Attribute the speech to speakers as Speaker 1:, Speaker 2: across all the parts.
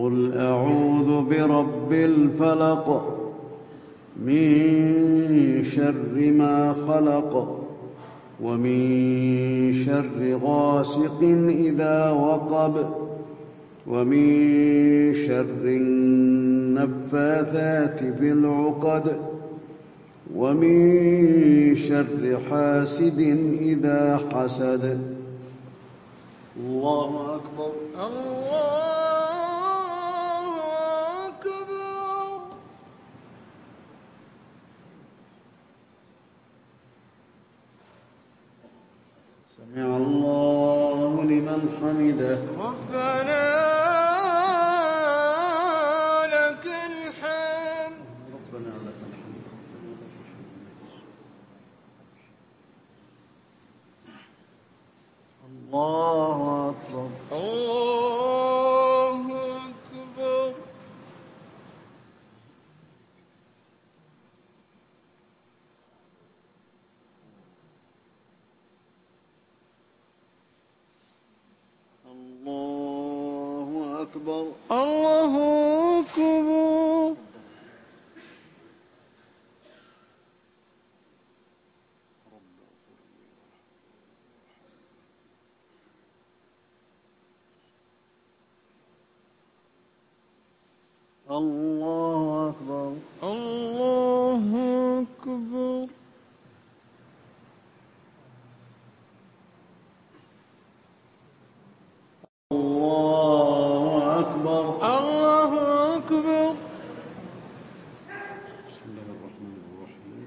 Speaker 1: قل اعوذ برب الفلق من شر ما خلق ومن شر غاسق اذا وقب ومن شر النفاثات في العقد ومن شر حاسد اذا حسد. الله أكبر.
Speaker 2: الله
Speaker 1: سمع الله لمن حمده.
Speaker 2: ربنا لك الحمد.
Speaker 1: ربنا لك الحمد. الله أكبر
Speaker 2: الله أكبر
Speaker 1: الله أكبر
Speaker 2: الله أكبر
Speaker 1: الله أكبر
Speaker 2: الله أكبر
Speaker 1: الله أكبر
Speaker 2: الله أكبر
Speaker 1: بسم الله الرحمن الرحيم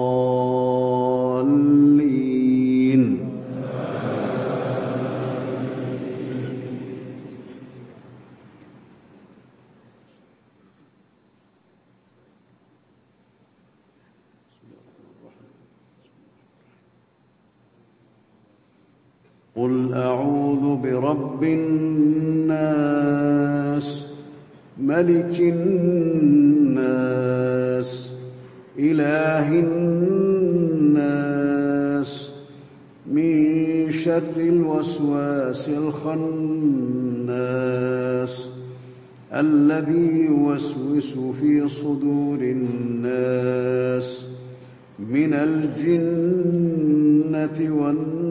Speaker 1: قل اعوذ برب الناس ملك الناس اله الناس من شر الوسواس الخناس الذي يوسوس في صدور الناس من الجنه والناس